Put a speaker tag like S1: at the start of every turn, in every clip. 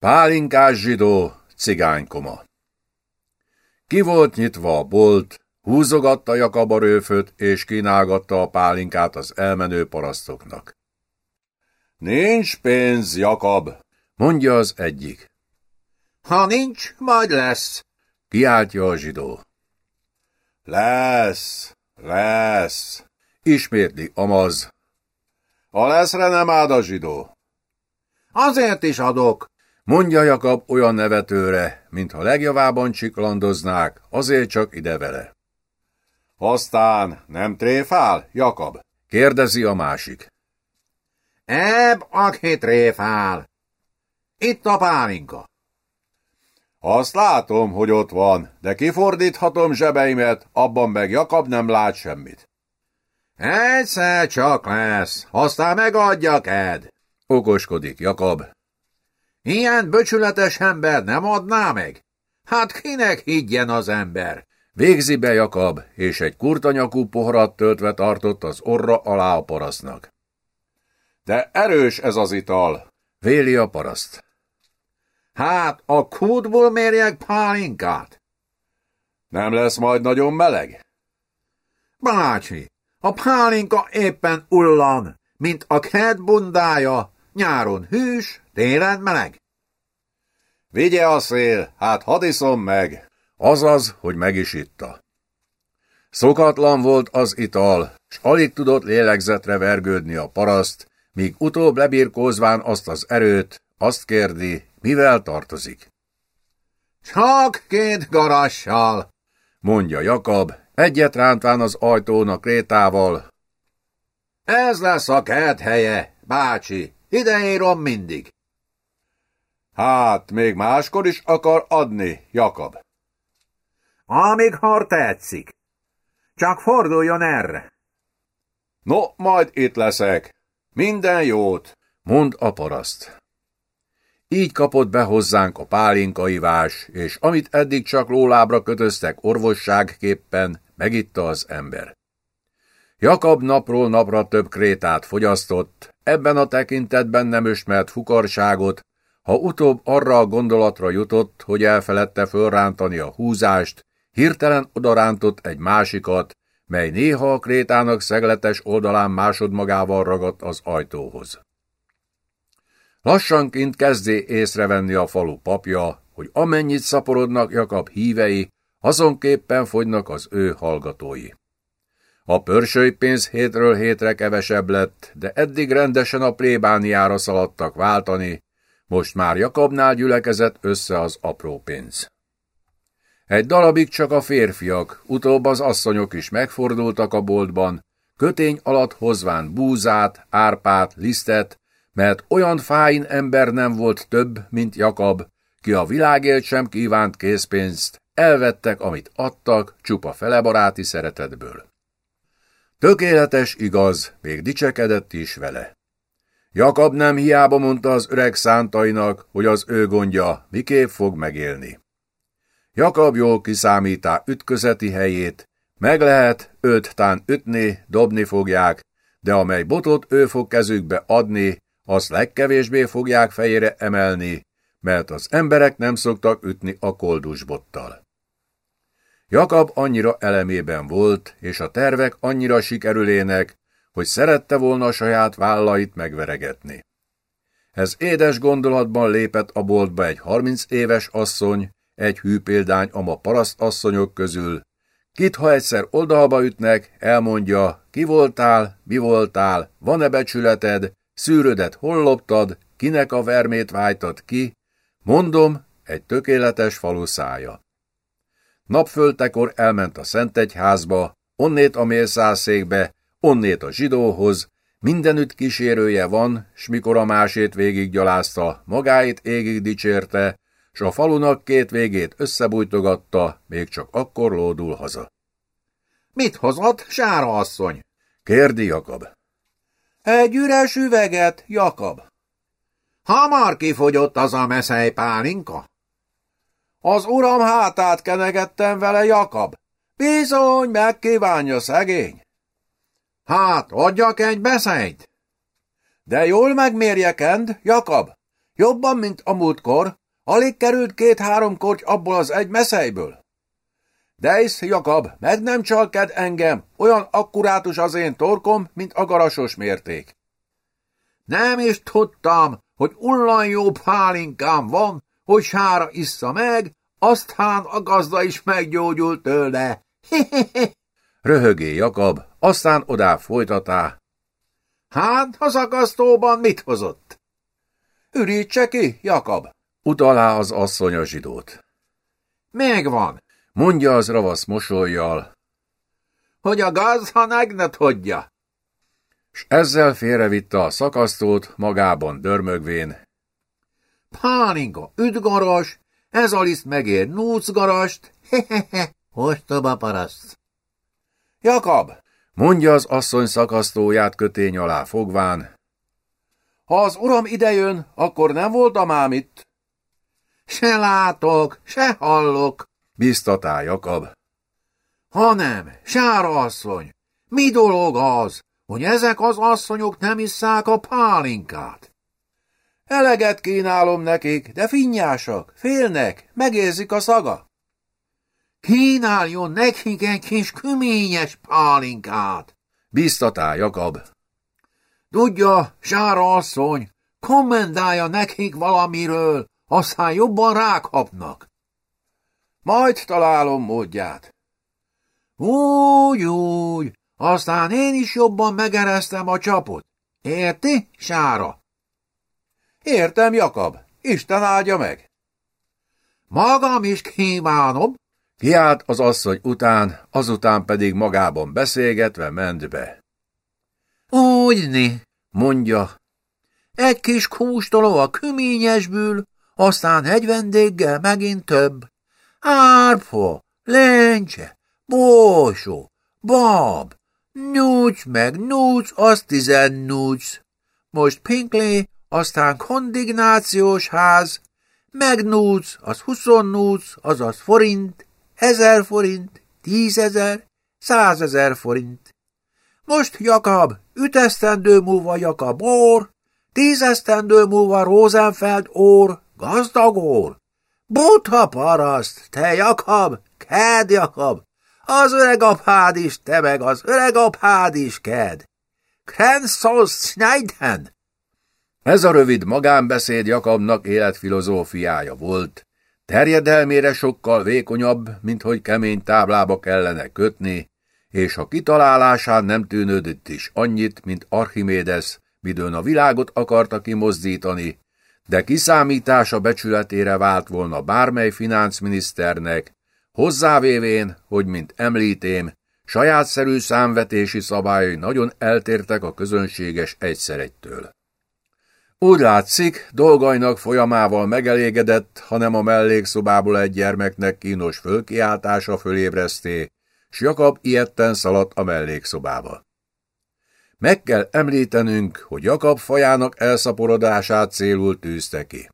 S1: Pálinkás zsidó, cigánykoma. Ki volt nyitva a bolt, húzogatta Jakab a rőföt, és kínálgatta a pálinkát az elmenő parasztoknak. Nincs pénz, Jakab, mondja az egyik.
S2: Ha nincs, majd lesz,
S1: kiáltja a zsidó. Lesz, lesz, ismétli Amaz. A leszre nem áld a zsidó.
S2: Azért is adok,
S1: Mondja Jakab olyan nevetőre, mintha legjavában csiklandoznák, azért csak ide vele. Aztán nem tréfál, Jakab? kérdezi a másik.
S2: Ebb, aki tréfál. Itt a pálinka.
S1: Azt látom, hogy ott van, de kifordíthatom zsebeimet, abban meg Jakab nem lát semmit.
S2: Egyszer csak lesz, aztán megadjak Ed.
S1: Okoskodik Jakab.
S2: Ilyen böcsületes ember nem adná meg? Hát kinek higgyen az ember?
S1: Végzi be Jakab, és egy kurtanyakú poharat töltve tartott az orra alá a parasztnak. De erős ez az ital, véli a paraszt.
S2: Hát a kútból mérjek pálinkát?
S1: Nem lesz majd nagyon meleg?
S2: Bácsi, a pálinka éppen ullan, mint a kert bundája, nyáron hűs, télen meleg.
S1: Vigye a szél, hát hadd iszom meg. Azaz, hogy meg is itta. Szokatlan volt az ital, s alig tudott lélegzetre vergődni a paraszt, míg utóbb lebirkózván azt az erőt, azt kérdi, mivel tartozik.
S2: Csak két garassal,
S1: mondja Jakab, egyet rántván az ajtónak rétával.
S2: Ez lesz a kert helye, bácsi, ide írom mindig.
S1: Hát, még máskor is akar adni, Jakab.
S2: Amíg har tetszik. Csak forduljon erre.
S1: No, majd itt leszek. Minden jót, mond a paraszt. Így kapott be hozzánk a pálinkaivás, és amit eddig csak lólábra kötöztek orvosságképpen, megitta az ember. Jakab napról napra több krétát fogyasztott, ebben a tekintetben nem ösmert fukarságot, ha utóbb arra a gondolatra jutott, hogy elfeledte fölrántani a húzást, hirtelen odarántott egy másikat, mely néha a krétának szegletes oldalán másodmagával ragadt az ajtóhoz. Lassanként kezdé észrevenni a falu papja, hogy amennyit szaporodnak Jakab hívei, azonképpen fogynak az ő hallgatói. A pénz hétről hétre kevesebb lett, de eddig rendesen a plébániára szaladtak váltani, most már Jakabnál gyülekezett össze az apró pénz. Egy darabig csak a férfiak, utóbb az asszonyok is megfordultak a boltban, kötény alatt hozván búzát, árpát, lisztet, mert olyan fáin ember nem volt több, mint Jakab, ki a világért sem kívánt készpénzt, elvettek, amit adtak, csupa felebaráti szeretetből. Tökéletes igaz, még dicsekedett is vele. Jakab nem hiába mondta az öreg szántainak, hogy az ő gondja miképp fog megélni. Jakab jól kiszámítá ütközeti helyét, meg lehet, őt tán ütni, dobni fogják, de amely botot ő fog kezükbe adni, azt legkevésbé fogják fejére emelni, mert az emberek nem szoktak ütni a koldusbottal. Jakab annyira elemében volt, és a tervek annyira sikerülének, hogy szerette volna a saját vállait megveregetni. Ez édes gondolatban lépett a boltba egy harminc éves asszony, egy hű példány ma paraszt asszonyok közül, kit ha egyszer oldalba ütnek, elmondja, ki voltál, mi voltál, van-e becsületed, szűrödet hol loptad, kinek a vermét vájtad ki, mondom, egy tökéletes faluszája. Napföltekor elment a Szentegyházba, onnét a mérszászékbe, onnét a zsidóhoz, mindenütt kísérője van, s mikor a másét végig gyalázta, magáit égig dicsérte, s a falunak két végét összebújtogatta, még csak akkor lódul haza.
S2: Mit hozott, Sára asszony?
S1: kérdi Jakab.
S2: Egy üres üveget, Jakab. Hamar kifogyott az a meszely pálinka? Az uram hátát kenegettem vele, Jakab. Bizony, megkívánja szegény. Hát, adjak egy beszélyt? De jól megmérjekend, Jakab.
S1: Jobban, mint a múltkor. Alig került két-három korty abból az egy meszejből. Dejsz, Jakab, meg nem csalked engem, olyan akkurátus az én torkom, mint a garasos mérték.
S2: Nem is tudtam, hogy ullan jó pálinkám van, hogy sára issza meg, aztán a gazda is meggyógyult tőle.
S1: Röhögé Jakab, aztán odá folytatá.
S2: Hát, az akasztóban mit hozott?
S1: Ürítse ki, Jakab, utalá az asszony a zsidót.
S2: Megvan,
S1: mondja az ravasz mosolyjal.
S2: Hogy a gazda meg ne tudja.
S1: S ezzel félrevitte a szakasztót, magában dörmögvén.
S2: Pálinka, üdgaras, ez a liszt megér núcgarast, hehehe, ostoba paraszt.
S1: Jakab, mondja az asszony szakasztóját kötény alá fogván. Ha az uram idejön, akkor nem voltam ám itt.
S2: Se látok, se hallok,
S1: biztatá Jakab.
S2: Hanem, sára asszony, mi dolog az, hogy ezek az asszonyok nem isszák a pálinkát?
S1: Eleget kínálom nekik, de finnyásak, félnek, megérzik a szaga.
S2: Kínáljon nekik egy kis küményes pálinkát,
S1: biztatá Jakab.
S2: Tudja, Sára asszony, kommendálja nekik valamiről, aztán jobban rákapnak.
S1: Majd találom módját.
S2: Úgy, úgy, aztán én is jobban megereztem a csapot. Érti, Sára?
S1: Értem, Jakab. Isten áldja meg.
S2: Magam is kívánom.
S1: Kiált az asszony után, azután pedig magában beszélgetve ment be.
S2: Úgyni, mondja. Egy kis kústoló a küményesből, aztán egy vendéggel megint több. Árpa, lencse, bósó, bab, nyúcs meg nyúcs, az tizennúcs. Most Pinkley, aztán kondignációs ház, meg nyúcs, az huszonnúcs, azaz forint, ezer forint, tízezer, százezer forint. Most Jakab, ütesztendő múlva Jakab ór, tízesztendő múlva Rosenfeld ór, gazdag ór. Butha paraszt, te Jakab, ked Jakab, az öreg apád is, te meg az öreg apád is ked. Krenszolsz Schneiden!
S1: Ez a rövid magánbeszéd Jakabnak életfilozófiája volt. Terjedelmére sokkal vékonyabb, mint hogy kemény táblába kellene kötni, és ha kitalálásán nem tűnődött is annyit, mint Archimédes, midőn a világot akarta kimozdítani, de kiszámítása becsületére vált volna bármely financminiszternek, hozzávévén, hogy, mint említém, sajátszerű számvetési szabályai nagyon eltértek a közönséges egyszeregytől. Úgy látszik, dolgainak folyamával megelégedett, hanem a mellékszobából egy gyermeknek kínos fölkiáltása fölébreszté, s Jakab ilyetten szaladt a mellékszobába. Meg kell említenünk, hogy Jakab fajának elszaporodását célul tűzte ki.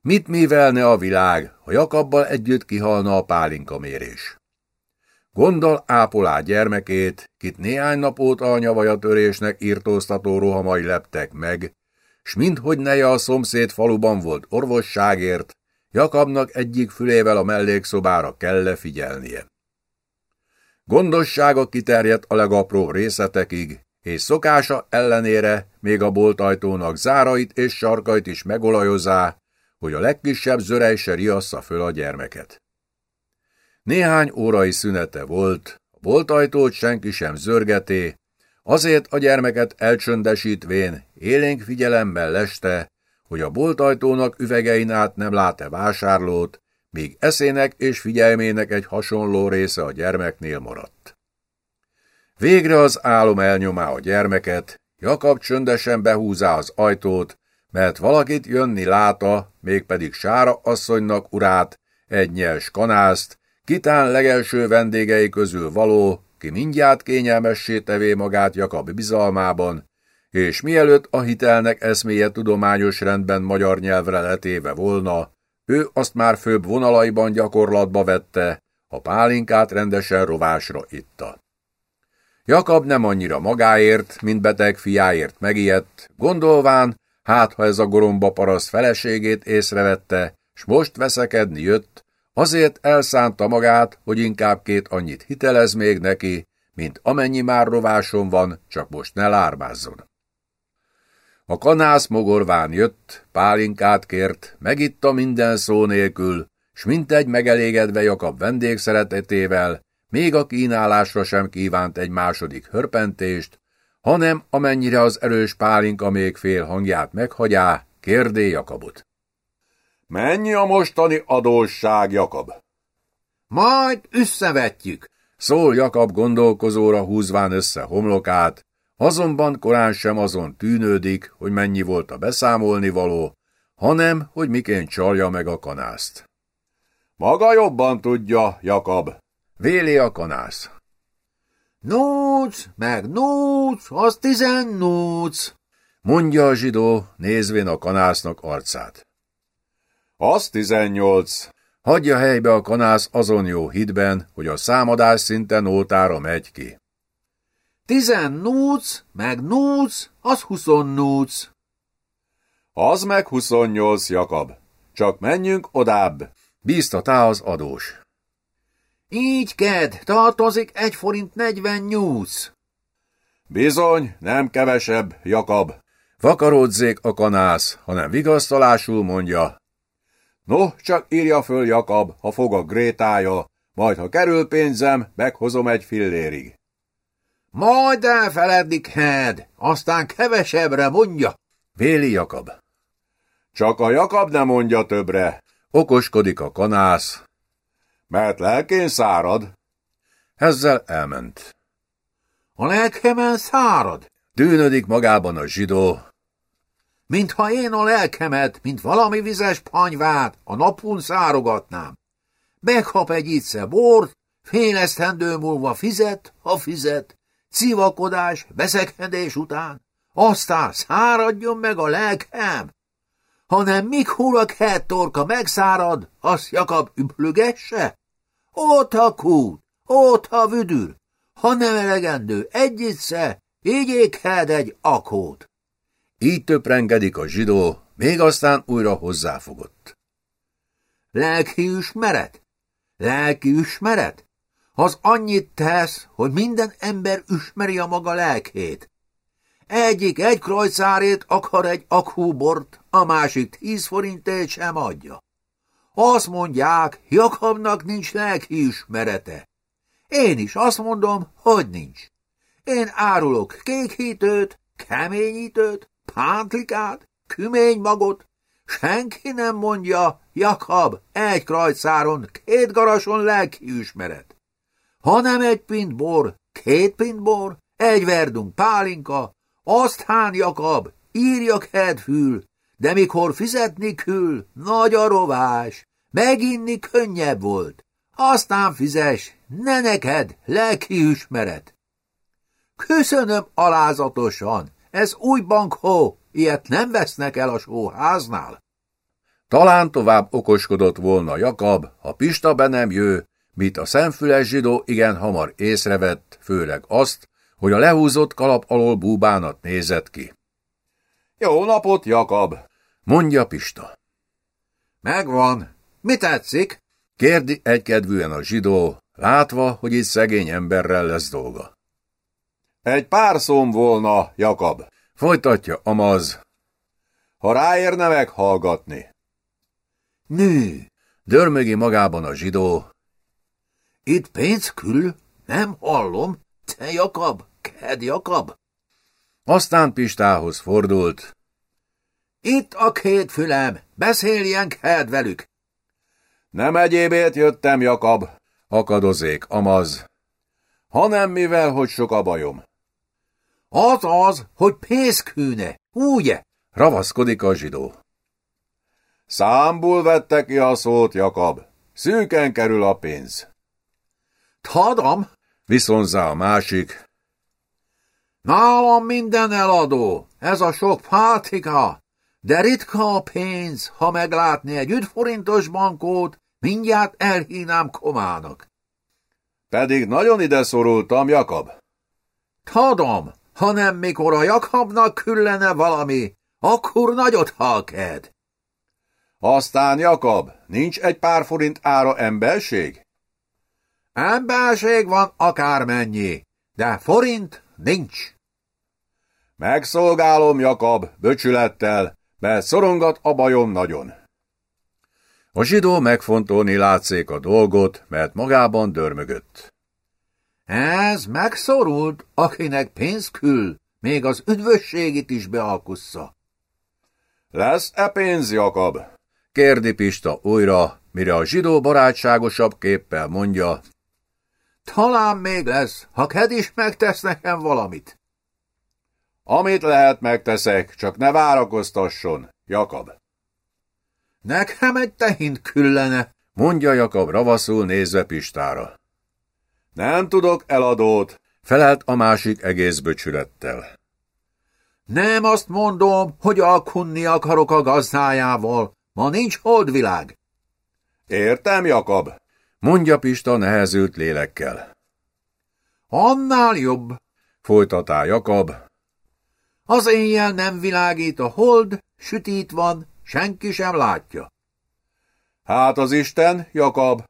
S1: Mit mivelne a világ, ha Jakabbal együtt kihalna a pálinkamérés? Gondol ápolá gyermekét, kit néhány nap óta a nyavajatörésnek írtóztató rohamai leptek meg, s minthogy neje a szomszéd faluban volt orvosságért, Jakabnak egyik fülével a mellékszobára kelle figyelnie. Gondossága kiterjedt a legapróbb részletekig, és szokása ellenére még a boltajtónak zárait és sarkait is megolajozá, hogy a legkisebb zörej se riassza föl a gyermeket. Néhány órai szünete volt, a boltajtót senki sem zörgeté, azért a gyermeket elcsöndesítvén élénk figyelemmel leste, hogy a boltajtónak üvegein át nem lát-e vásárlót, míg eszének és figyelmének egy hasonló része a gyermeknél maradt. Végre az álom elnyomá a gyermeket, Jakab csöndesen behúzá az ajtót, mert valakit jönni láta, mégpedig Sára asszonynak urát, egy nyers kanászt, kitán legelső vendégei közül való, ki mindjárt kényelmessé tevé magát Jakab bizalmában, és mielőtt a hitelnek eszméje tudományos rendben magyar nyelvre letéve volna, ő azt már főbb vonalaiban gyakorlatba vette, a pálinkát rendesen rovásra itta. Jakab nem annyira magáért, mint beteg fiáért megijedt, gondolván, Hát, ha ez a goromba paraszt feleségét észrevette, s most veszekedni jött, azért elszánta magát, hogy inkább két annyit hitelez még neki, mint amennyi már rováson van, csak most ne lármázzon. A kanász mogorván jött, pálinkát kért, megitta minden szó nélkül, s mintegy megelégedve Jakab vendégszeretetével, még a kínálásra sem kívánt egy második hörpentést, hanem amennyire az erős pálinka még fél hangját meghagyá, kérdé Jakabot.
S3: Mennyi a mostani adósság, Jakab?
S2: Majd összevetjük,
S1: szól Jakab gondolkozóra húzván össze homlokát, azonban korán sem azon tűnődik, hogy mennyi volt a beszámolni való, hanem, hogy miként csalja meg a kanászt.
S3: Maga jobban tudja, Jakab.
S1: Véli a kanász.
S2: Núc, meg núc, az tizennúc,
S1: mondja a zsidó, nézvén a kanásznak arcát.
S3: Az tizennyolc.
S1: Hagyja helybe a kanász azon jó hitben, hogy a számadás szinten ótára megy ki.
S2: Tizennúc, meg núc, az huszonnúc.
S3: Az meg huszonnyolc, Jakab. Csak menjünk odább.
S1: Bíztatá az adós.
S2: Így ked, tartozik egy forint negyven nyúz.
S3: Bizony, nem kevesebb, Jakab.
S1: Vakaródzék a kanász, hanem vigasztalásul mondja.
S3: No, csak írja föl Jakab, ha fog a grétája, majd ha kerül pénzem, meghozom egy fillérig.
S2: Majd elfeledik, Hed, aztán kevesebbre mondja.
S1: Véli Jakab.
S3: Csak a Jakab nem mondja többre.
S1: Okoskodik a kanász.
S3: Mert lelkén szárad.
S1: Ezzel elment.
S2: A lelkemen szárad.
S1: Dűnödik magában a zsidó.
S2: Mintha én a lelkemet, mint valami vizes panyvát a napun szárogatnám. Megkap egy ígysze bort, fél esztendő múlva fizet, ha fizet, civakodás, veszekedés után, aztán száradjon meg a lelkem. Hanem mikor a kert torka megszárad, azt Jakab üplögesse? Ott a kút, ott a vüdür, ha nem elegendő egyitsze, így égheld egy akót.
S1: Így töprengedik a zsidó, még aztán újra hozzáfogott.
S2: Lelki ismeret? Lelki ismeret? Az annyit tesz, hogy minden ember ismeri a maga lelkét. Egyik egy krajcárét akar egy akúbort, a másik tíz forintét sem adja. Azt mondják, Jakabnak nincs lelki ismerete. Én is azt mondom, hogy nincs. Én árulok kékhítőt, keményítőt, pántlikát, küménymagot, senki nem mondja, Jakab, egy krajcáron, két garason lelki ismeret. Hanem egy pint bor, két pint bor, egy verdunk pálinka, aztán Jakab, írja kedfül, de mikor fizetni kül, nagy a rovás, meginni könnyebb volt. Aztán fizes, ne neked, lelki ismeret. Köszönöm alázatosan, ez új bankhó, ilyet nem vesznek el a sóháznál.
S1: Talán tovább okoskodott volna Jakab, ha Pista be nem jő, mit a szemfüles zsidó igen hamar észrevett, főleg azt, hogy a lehúzott kalap alól búbánat nézett ki.
S3: Jó napot, Jakab!
S1: mondja Pista.
S2: Megvan. Mi tetszik?
S1: kérdi egykedvűen a zsidó, látva, hogy itt szegény emberrel lesz dolga.
S3: Egy pár szóm volna, Jakab.
S1: Folytatja Amaz.
S3: Ha ráérne meghallgatni.
S2: Nő,
S1: Dörmögi magában a zsidó.
S2: itt pénz kül? Nem hallom. Te Jakab, ked Jakab.
S1: Aztán Pistához fordult.
S2: Itt a két fülem, beszéljen ked velük.
S3: Nem egyébért jöttem, Jakab,
S1: Akadozék Amaz.
S3: hanem mivel, hogy sok a bajom.
S2: Az az, hogy pénzkűne, ugye?
S1: Ravaszkodik a zsidó.
S3: Számból vette ki a szót, Jakab. Szűken kerül a pénz.
S2: Tadam,
S1: Viszonzá a másik.
S2: nálam minden eladó, ez a sok pátika, de ritka a pénz, ha meglátni egy üdforintos bankót, mindjárt elhínám komának.
S3: Pedig nagyon ide szorultam, Jakab.
S2: Tudom, hanem mikor a Jakabnak küllene valami, Akkor nagyot halked.
S3: Aztán, Jakab, nincs egy pár forint ára emberség?
S2: Emberség van akármennyi, de forint nincs.
S3: Megszolgálom, Jakab, böcsülettel, mert szorongat a bajom nagyon.
S1: A zsidó megfontolni látszék a dolgot, mert magában dörmögött.
S2: Ez megszorult, akinek pénz kül, még az üdvösségit is bealkussza.
S3: Lesz-e pénz, Jakab?
S1: Kérdi Pista újra, mire a zsidó barátságosabb képpel mondja.
S2: Talán még lesz, ha Ked is megtesz nekem valamit.
S3: Amit lehet megteszek, csak ne várakoztasson, Jakab.
S2: Nekem egy tehint küllene,
S1: mondja Jakab ravaszul nézve Pistára.
S3: Nem tudok eladót,
S1: felelt a másik egész böcsülettel.
S2: Nem azt mondom, hogy alkunni akarok a gazdájával, ma nincs holdvilág.
S3: Értem, Jakab,
S1: mondja Pista nehezült lélekkel.
S2: Annál jobb,
S1: folytatá Jakab.
S2: Az éjjel nem világít a hold, sütít van, senki sem látja.
S3: Hát az Isten, Jakab?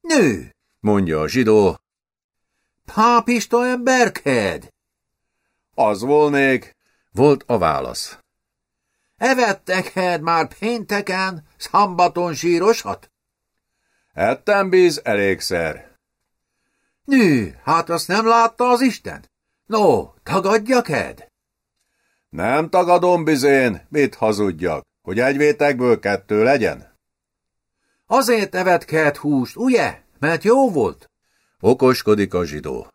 S2: Nő,
S1: mondja a zsidó.
S2: Pápista emberked?
S3: Az volnék,
S1: volt a válasz.
S2: Evettek már pénteken, szambaton sírosat?
S3: Ettem bíz elégszer.
S2: Nő, hát azt nem látta az Isten? No, tagadja ked?
S3: Nem tagadom bizén, mit hazudjak, hogy egy vétekből kettő legyen?
S2: Azért evetkelt húst, ugye? Mert jó volt?
S1: Okoskodik a zsidó.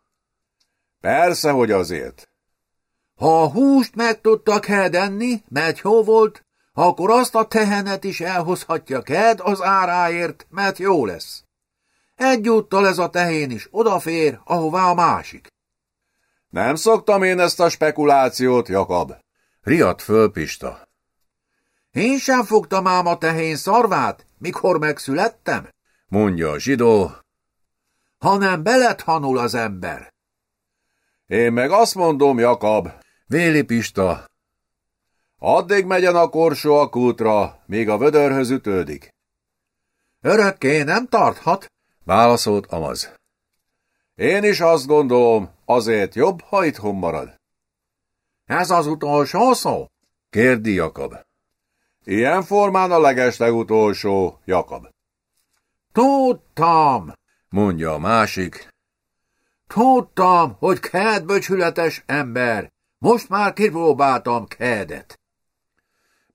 S3: Persze, hogy azért.
S2: Ha a húst meg tudta Ked enni, mert jó volt, akkor azt a tehenet is elhozhatja Ked az áráért, mert jó lesz. Egyúttal ez a tehén is odafér, ahová a másik.
S3: Nem szoktam én ezt a spekulációt, Jakab.
S1: Riadt föl Pista.
S2: Én sem fogtam ám a tehén szarvát, mikor megszülettem,
S1: mondja a zsidó,
S2: hanem belethanul az ember.
S3: Én meg azt mondom, Jakab,
S1: Véli Pista,
S3: addig megyen a korsó a kútra, míg a vödörhöz ütődik.
S2: Örökké nem tarthat,
S1: válaszolt Amaz.
S3: Én is azt gondolom, azért jobb, ha itthon marad.
S2: Ez az utolsó szó?
S1: Kérdi Jakab.
S3: Ilyen formán a legeslegutolsó, Jakab.
S2: Tudtam,
S1: mondja a másik.
S2: Tudtam, hogy Ked böcsületes ember. Most már kipróbáltam Kedet.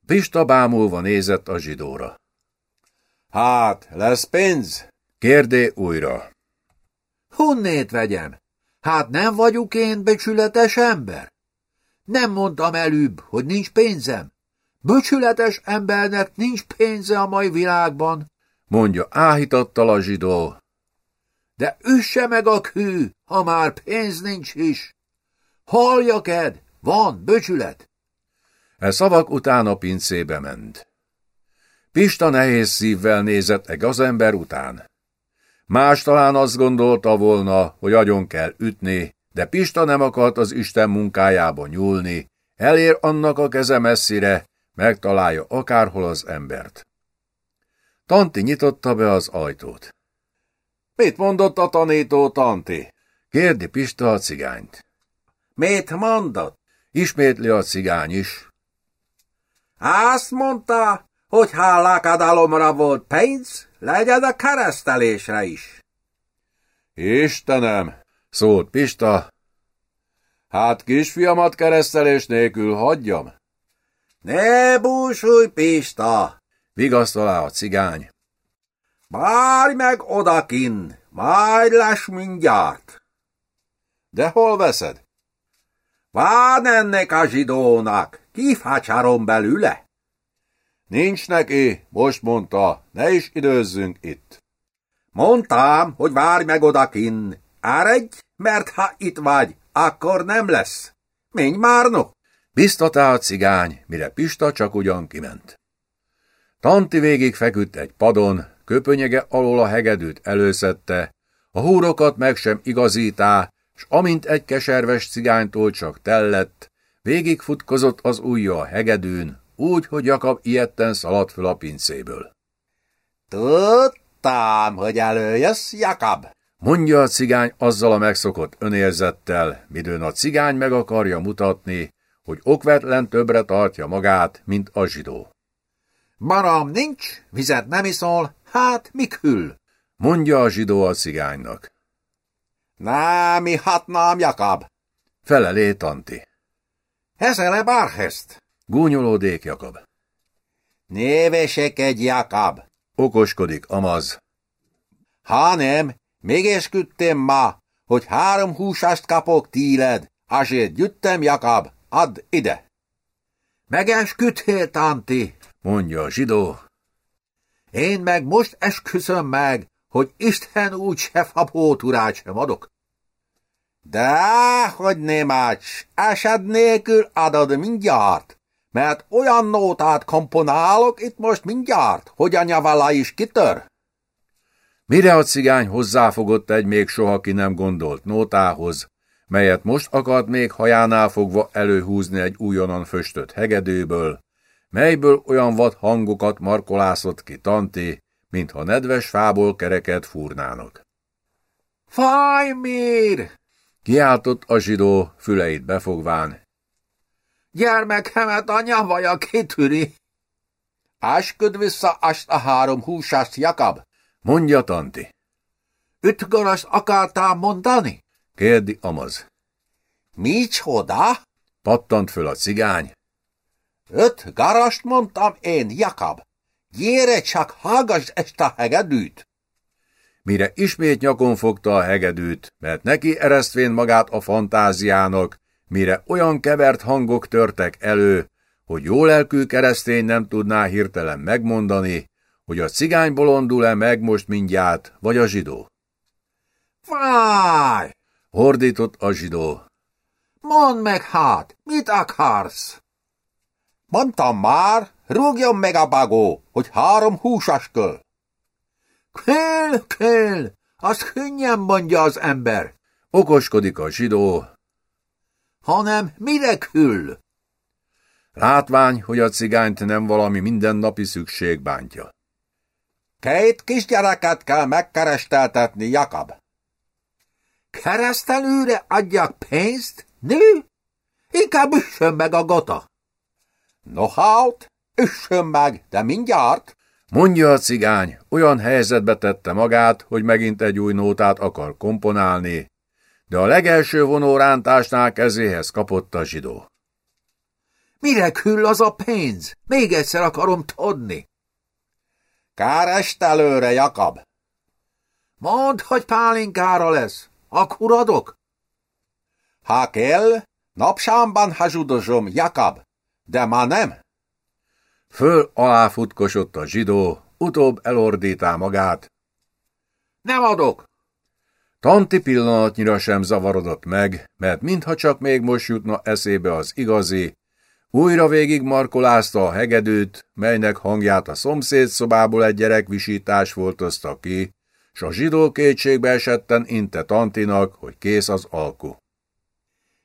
S1: Pista bámulva nézett a zsidóra.
S3: Hát, lesz pénz?
S1: Kérdé újra.
S2: Honnét vegyem? Hát nem vagyok én becsületes ember? Nem mondtam előbb, hogy nincs pénzem. Böcsületes embernek nincs pénze a mai világban,
S1: mondja áhítattal a zsidó.
S2: De üsse meg a kő, ha már pénz nincs is. Halljak ed, van böcsület.
S1: E szavak után a pincébe ment. Pista nehéz szívvel nézett egy gazember után. Más talán azt gondolta volna, hogy agyon kell ütni, de Pista nem akart az Isten munkájába nyúlni, elér annak a keze messzire, megtalálja akárhol az embert. Tanti nyitotta be az ajtót.
S3: Mit mondott a tanító, Tanti?
S1: Kérdi Pista a cigányt.
S2: Mit mondott?
S1: Ismétli a cigány is.
S2: Azt mondta, hogy ha lakadalomra volt pénz, legyen a keresztelésre is.
S3: Istenem,
S1: szólt Pista.
S3: Hát kisfiamat keresztelés nélkül hagyjam?
S2: Ne búsulj, Pista!
S1: Vigasztalá a cigány.
S2: Várj meg odakin, majd lesz mindjárt.
S3: De hol veszed?
S2: Van ennek a zsidónak, kifácsárom belőle.
S3: Nincs neki, most mondta, ne is időzzünk itt.
S2: Mondtam, hogy várj meg odakin. Áredj, mert ha itt vagy, akkor nem lesz. Menj már no!
S1: Biztatá a cigány, mire Pista csak ugyan kiment. Tanti végig feküdt egy padon, köpönyege alól a hegedűt előszette, a húrokat meg sem igazítá, s amint egy keserves cigánytól csak tellett, Végigfutkozott az ujja a hegedűn, úgy, hogy Jakab ilyetten szaladt föl a pincéből.
S2: Tudtam, hogy előjössz, Jakab,
S1: mondja a cigány azzal a megszokott önérzettel, midőn a cigány meg akarja mutatni, hogy okvetlen többre tartja magát, mint a zsidó.
S2: Baram nincs, vizet nem iszol, hát mi kül?
S1: mondja a zsidó a cigánynak.
S2: Nem ihatnám, Jakab,
S1: felelé Tanti.
S2: Hezele bárhest,
S1: gúnyolódék Jakab.
S2: Névesek egy Jakab,
S1: okoskodik Amaz.
S2: Ha nem, még esküdtem ma, hogy három húsást kapok tíled, azért gyüttem, Jakab, add ide. Megesküdtél, Tanti,
S1: mondja a zsidó.
S2: Én meg most esküszöm meg, hogy Isten úgy se fabóturát sem adok. De, hogy adsz, esed nélkül adod mindjárt, mert olyan nótát komponálok itt most mindjárt, hogy a nyavala is kitör.
S1: Mire a cigány hozzáfogott egy még soha ki nem gondolt nótához, melyet most akart még hajánál fogva előhúzni egy újonnan föstött hegedőből, melyből olyan vad hangokat markolászott ki Tanti, mintha nedves fából kereket fúrnának.
S2: Fajmír!
S1: Kiáltott a zsidó, füleit befogván.
S2: Gyermekemet a nyavaja kitüri. Ásköd vissza azt a három húsást, Jakab,
S1: mondja Tanti.
S2: Öt garast akartál mondani?
S1: kérdi Amaz.
S2: Micsoda?
S1: Pattant föl a cigány.
S2: Öt garast mondtam én, Jakab. Gyere csak, hallgass ezt a hegedűt!
S1: Mire ismét nyakon fogta a hegedűt, mert neki eresztvén magát a fantáziának, mire olyan kevert hangok törtek elő, hogy jó lelkű keresztény nem tudná hirtelen megmondani, hogy a cigány bolondul-e meg most mindjárt, vagy a zsidó.
S2: Fáj!
S1: Hordított a zsidó.
S2: Mondd meg hát, mit akarsz? Mondtam már, rúgjon meg a bagó, hogy három húsas köl. Kell, kell, azt könnyen mondja az ember.
S1: Okoskodik a zsidó.
S2: Hanem mire kül?
S1: Látvány, hogy a cigányt nem valami mindennapi szükség bántja.
S2: Két kisgyereket kell megkeresteltetni, Jakab. Keresztelőre adjak pénzt? Nő? Inkább üssön meg a gota. No hát, üssön meg, de mindjárt.
S1: Mondja a cigány, olyan helyzetbe tette magát, hogy megint egy új nótát akar komponálni, de a legelső vonórántásnál kezéhez kapott a zsidó.
S2: Mire küll az a pénz? Még egyszer akarom tudni. Kár előre, Jakab. Mondd, hogy pálinkára lesz. Akkor adok. Ha kell, napsámban hazudozom, Jakab, de ma nem.
S1: Föl alá futkosott a zsidó, utóbb elordítá magát.
S2: Nem adok!
S1: Tanti pillanatnyira sem zavarodott meg, mert mintha csak még most jutna eszébe az igazi, újra végig markolázta a hegedűt, melynek hangját a szomszéd szobából egy gyerek visítás voltozta ki, s a zsidó kétségbe esetten inte Tantinak, hogy kész az alku.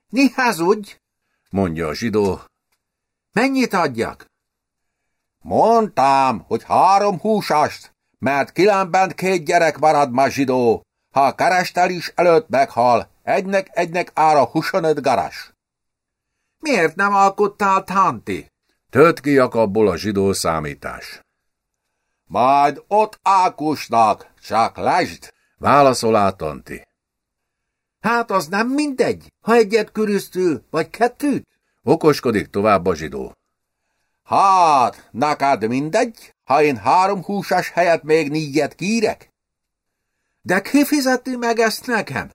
S2: Ni hazudj,
S1: mondja a zsidó.
S2: Mennyit adjak? Mondtam, hogy három húsast, mert kilámbent két gyerek marad ma zsidó. Ha kerestel is előtt meghal, egynek-egynek ára 25 garas. Miért nem alkottál, Tanti?
S1: Tölt ki Jakabból a zsidó számítás.
S2: Majd ott Ákusnak, csak lesd,
S1: válaszol Tanti.
S2: Hát az nem mindegy, ha egyet köröztül, vagy kettőt?
S1: Okoskodik tovább a zsidó.
S2: Hát, neked mindegy, ha én három húsas helyet még négyet kírek? De ki fizeti meg ezt nekem?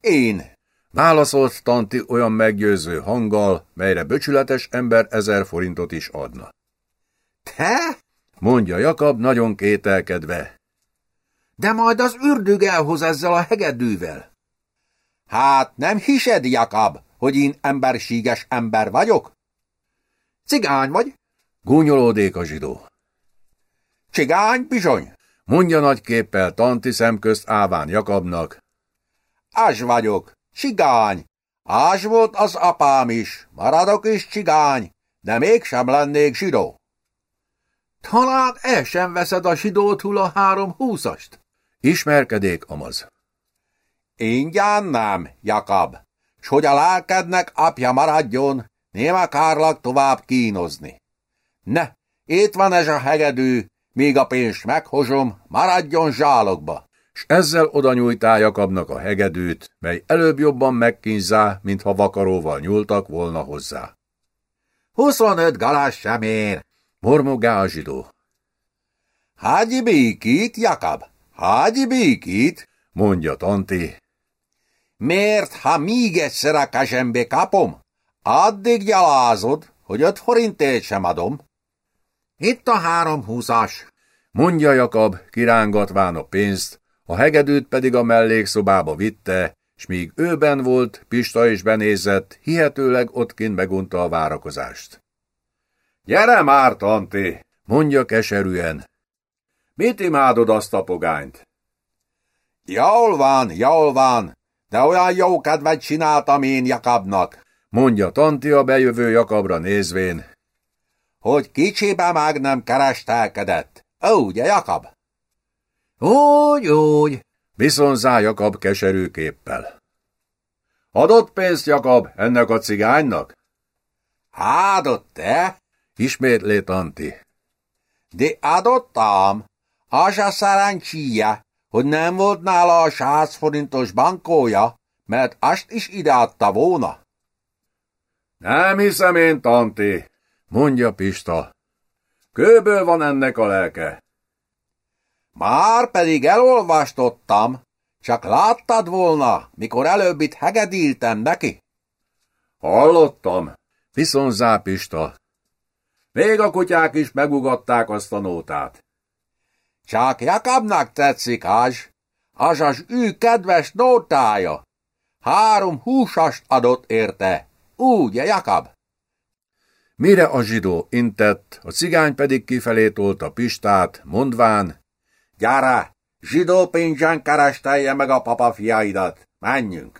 S2: Én.
S1: Válaszolt Tanti olyan meggyőző hanggal, melyre böcsületes ember ezer forintot is adna.
S2: Te?
S1: Mondja Jakab nagyon kételkedve.
S2: De majd az ürdög elhoz ezzel a hegedűvel. Hát nem hised, Jakab, hogy én emberséges ember vagyok? Cigány vagy?
S1: Gúnyolódék a zsidó.
S2: Cigány bizony,
S1: mondja nagy képpel Tanti szemközt Áván Jakabnak.
S2: Az vagyok, cigány, Ás volt az apám is, maradok is csigány, de mégsem lennék zsidó. Talán el sem veszed a zsidótul a három húszast?
S1: Ismerkedék Amaz.
S2: Ingyen nem, Jakab, s hogy a lelkednek apja maradjon, nem akárlak tovább kínozni. Ne, itt van ez a hegedű, míg a pénzt meghozom, maradjon zsálogba.
S1: S ezzel oda nyújtál Jakabnak a hegedűt, mely előbb jobban megkínzá, mintha vakaróval nyúltak volna hozzá.
S2: Huszonöt galás sem ér,
S1: mormogá a zsidó.
S2: Hágyi békít, Jakab, hágyi békít,
S1: mondja Tanti.
S2: Miért, ha még egyszer a kezembe kapom, addig gyalázod, hogy öt forintét sem adom? Itt a három húszás,
S1: mondja Jakab, kirángatván a pénzt, a hegedűt pedig a mellékszobába vitte, s míg őben volt, Pista is benézett, hihetőleg ottként megunta a várakozást.
S3: Gyere már, Tanti,
S1: mondja keserűen.
S3: Mit imádod azt a pogányt?
S2: Jól van, jól van, de olyan jó kedvet csináltam én Jakabnak,
S1: mondja Tanti a bejövő Jakabra nézvén,
S2: hogy kicsibe meg nem kerestelkedett. Ó, ugye, Jakab?
S4: Úgy, úgy,
S1: viszonzá Jakab keserű képpel.
S3: Adott pénzt, Jakab, ennek a cigánynak?
S2: Adott te?
S1: Ismétlé Tanti.
S2: De adottam. Az a szerencséje, hogy nem volt nála a száz forintos bankója, mert azt is ideadta volna.
S3: Nem hiszem én, Tanti,
S1: mondja Pista.
S3: Kőből van ennek a lelke.
S2: Már pedig elolvastottam, csak láttad volna, mikor előbb itt hegedíltem neki?
S3: Hallottam.
S1: Viszont Zápista.
S3: Még a kutyák is megugatták azt a nótát.
S2: Csak Jakabnak tetszik az, az az ő kedves nótája. Három húsast adott érte, úgy, Jakab?
S1: Mire a zsidó intett, a cigány pedig kifelé tolta Pistát, mondván,
S2: Gyere, zsidó pénzsen kerestelje meg a papa fiaidat, menjünk.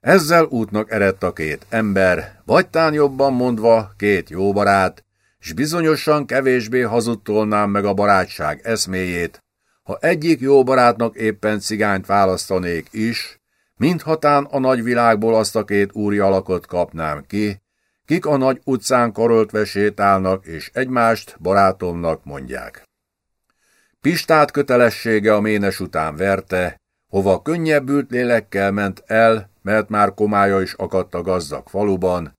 S1: Ezzel útnak eredt a két ember, vagytán jobban mondva két jó barát, s bizonyosan kevésbé hazudtolnám meg a barátság eszméjét, ha egyik jó barátnak éppen cigányt választanék is, minthatán a nagy világból azt a két úri alakot kapnám ki, kik a nagy utcán karöltve sétálnak, és egymást barátomnak mondják. Pistát kötelessége a ménes után verte, hova könnyebbült lélekkel ment el, mert már komája is akadt a gazdag faluban.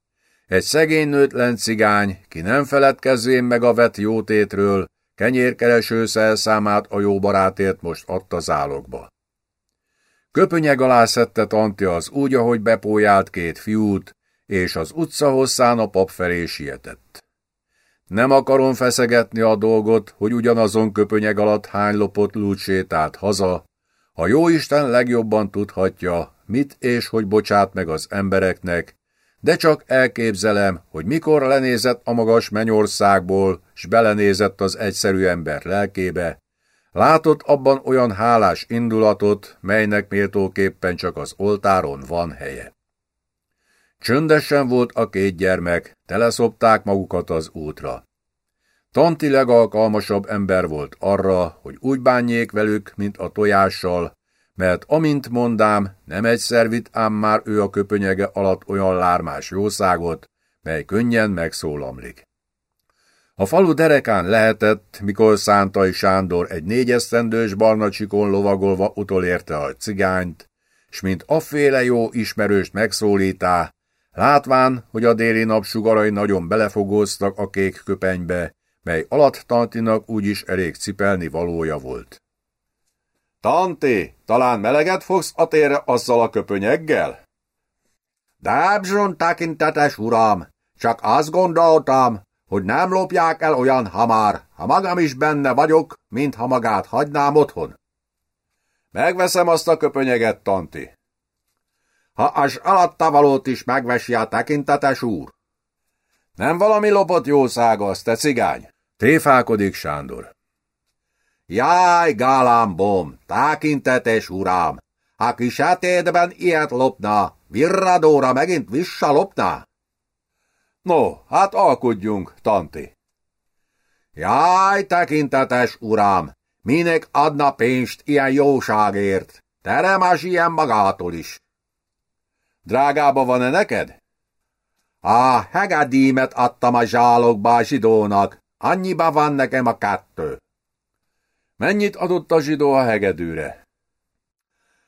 S1: Egy szegény nőtlen cigány, ki nem feledkezvén meg a vet jótétről, kenyérkereső szelszámát a jó barátért most adta zálogba. Köpönyeg alá szedte Tantja az úgy, ahogy bepójált két fiút, és az utca hosszán a pap felé sietett. Nem akarom feszegetni a dolgot, hogy ugyanazon köpönyeg alatt hány lopott lút sétált haza, a jóisten legjobban tudhatja, mit és hogy bocsát meg az embereknek, de csak elképzelem, hogy mikor lenézett a magas mennyországból, s belenézett az egyszerű ember lelkébe, látott abban olyan hálás indulatot, melynek méltóképpen csak az oltáron van helye. Csöndesen volt a két gyermek, teleszopták magukat az útra. Tanti legalkalmasabb ember volt arra, hogy úgy bánjék velük, mint a tojással, mert amint mondám, nem egyszer vitt ám már ő a köpönyege alatt olyan lármás jószágot, mely könnyen megszólamlik. A falu derekán lehetett, mikor Szántai Sándor egy négyesztendős barna csikon lovagolva utolérte a cigányt, s mint afféle jó ismerőst megszólítá, látván, hogy a déli napsugarai nagyon belefogóztak a kék köpenybe, mely alatt Tantinak úgyis elég cipelni valója volt.
S3: Tanti, talán meleget fogsz a térre azzal a köpönyeggel?
S2: Dábzson tekintetes uram, csak azt gondoltam, hogy nem lopják el olyan hamar, ha magam is benne vagyok, mint ha magát hagynám otthon.
S3: Megveszem azt a köpönyeget, Tanti.
S2: Ha az alatta valót is megvesi a tekintetes úr.
S3: Nem valami lopott jószágasz, te cigány?
S1: Téfálkodik Sándor.
S2: Jaj, gálámbom, tekintetes uram, ha kisátédben ilyet lopna,
S1: Virradóra megint visszalopná?
S5: No, hát alkudjunk, tanti.
S1: Jaj, tekintetes uram, minek adna pénzt ilyen jóságért? Teremás ilyen magától is.
S5: Drágába van-e neked?
S1: A hegedímet adtam a zsálogba a zsidónak, annyiba van nekem a kettő.
S5: Mennyit adott a zsidó a hegedűre?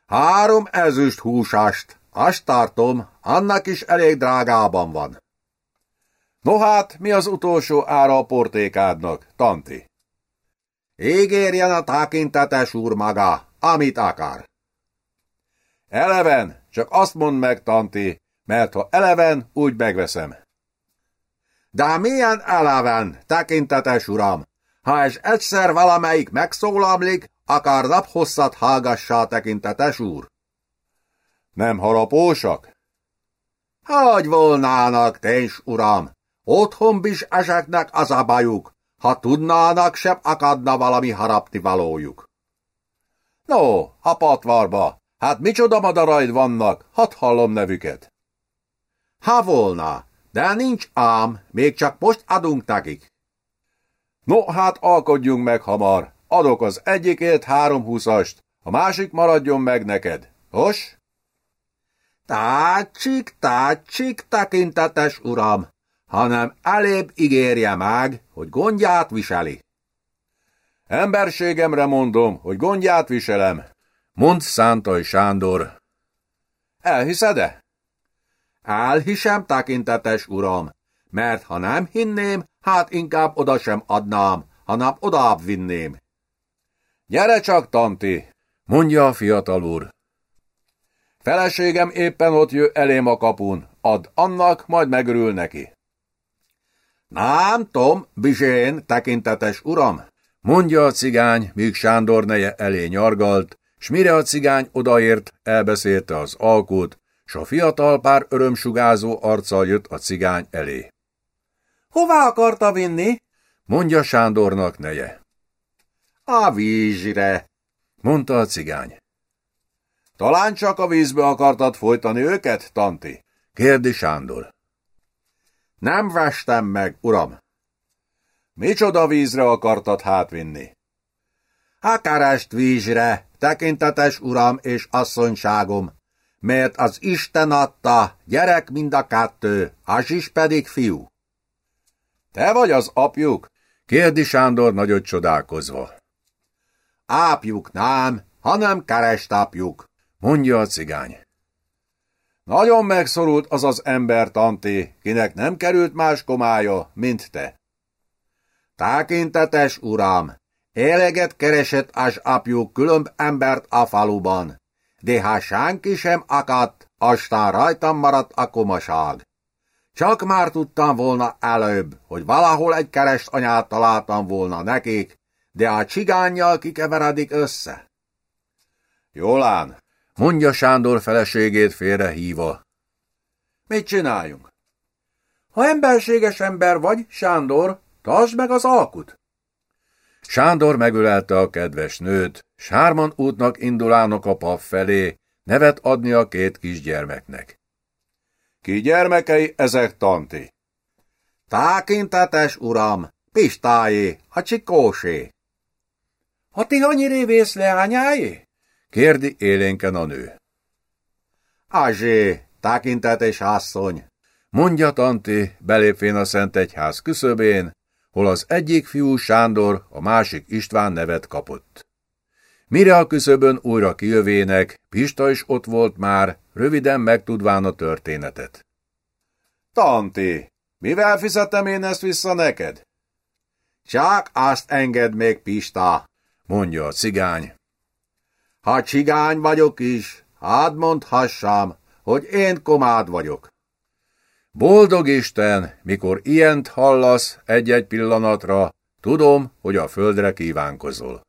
S1: Három ezüst húsast, azt tartom, annak is elég drágában van.
S5: No hát, mi az utolsó ára a portékádnak, tanti?
S1: Ígérjen a tekintetes úr maga, amit akar.
S5: Eleven, csak azt mondd meg, tanti, mert ha eleven, úgy megveszem.
S1: De milyen eleven, tekintetes uram? Ha ez egyszer valamelyik megszólamlik, akar naphosszat hallgassa a tekintetes úr.
S5: Nem harapósak?
S1: Hogy volnának, téns uram, otthon is eseknek az a bajuk, ha tudnának, sem akadna valami harapni valójuk.
S5: No, a patvarba, hát micsoda madaraid vannak, hadd hallom nevüket.
S1: Ha volna, de nincs ám, még csak most adunk nekik.
S5: No, hát alkodjunk meg hamar. Adok az egyikért három húszast, a másik maradjon meg neked. Os?
S1: Tácsik, tácsik, tekintetes uram, hanem elébb ígérje meg, hogy gondját viseli.
S5: Emberségemre mondom, hogy gondját viselem, mond Szántai Sándor. Elhiszed-e?
S1: Elhisem, tekintetes uram, mert ha nem hinném, hát inkább oda sem adnám, hanem odább vinném.
S5: Gyere csak, tanti, mondja a fiatal úr. Feleségem éppen ott jö elém a kapun, add annak, majd megörül neki.
S1: Nem, Tom, bizsén, tekintetes uram,
S6: mondja a cigány, míg Sándor neje elé nyargalt, s mire a cigány odaért, elbeszélte az alkut, s a fiatal pár örömsugázó arccal jött a cigány elé.
S7: Hová akarta vinni?
S6: mondja Sándornak neje.
S1: A vízre,
S6: mondta a cigány.
S5: Talán csak a vízbe akartad folytani őket, tanti?
S6: kérdi Sándor.
S1: Nem vestem meg, uram.
S5: Micsoda vízre akartad hátvinni?
S1: A kerest vízre, tekintetes uram és asszonyságom, mert az Isten adta, gyerek mind a kettő, az is pedig fiú.
S5: Te vagy az apjuk?
S6: kérdi Sándor nagyot csodálkozva.
S1: Ápjuk nem, hanem kerestápjuk,
S6: mondja a cigány.
S5: Nagyon megszorult az az ember, tanti, kinek nem került más komája, mint te.
S1: Tákintetes uram, éleget keresett az apjuk különb embert a faluban, de ha senki sem akadt, aztán rajtam maradt a komaság. Csak már tudtam volna előbb, hogy valahol egy kerest anyát találtam volna nekik, de a csigányjal kikeveredik össze.
S5: Jólán,
S6: mondja Sándor feleségét félrehíva.
S5: Mit csináljunk?
S7: Ha emberséges ember vagy, Sándor, tartsd meg az alkut.
S6: Sándor megölelte a kedves nőt, sárman útnak indulának a pap felé, nevet adni a két kisgyermeknek.
S5: Ki gyermekei ezek, tanti?
S1: Tákintetes uram, Pistájé, a csikósé.
S7: Ha ti annyi révész leányájé?
S6: kérdi élénken a nő.
S1: Azsé, tekintetes asszony,
S6: mondja Tanti, belépvén a Szent Egyház küszöbén, hol az egyik fiú Sándor, a másik István nevet kapott. Mire a küszöbön újra kijövének, Pista is ott volt már, röviden megtudván a történetet.
S5: Tanti, mivel fizetem én ezt vissza neked?
S1: Csak azt enged még, Pista,
S6: mondja a cigány.
S1: Ha cigány vagyok is, hadd mondhassam, hogy én komád vagyok.
S6: Boldog Isten, mikor ilyent hallasz egy-egy pillanatra, tudom, hogy a földre kívánkozol.